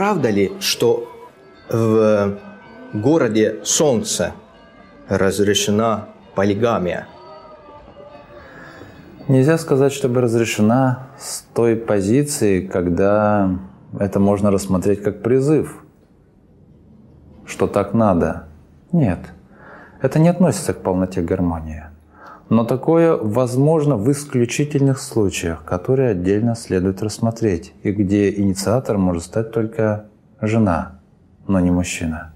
правда ли, что в городе Солнце разрешена полигамия? Нельзя сказать, чтобы разрешена с той позиции, когда это можно рассмотреть как призыв, что так надо. Нет, это не относится к полноте гармонии. Но такое возможно в исключительных случаях, которые отдельно следует рассмотреть, и где инициатор может стать только жена, но не мужчина.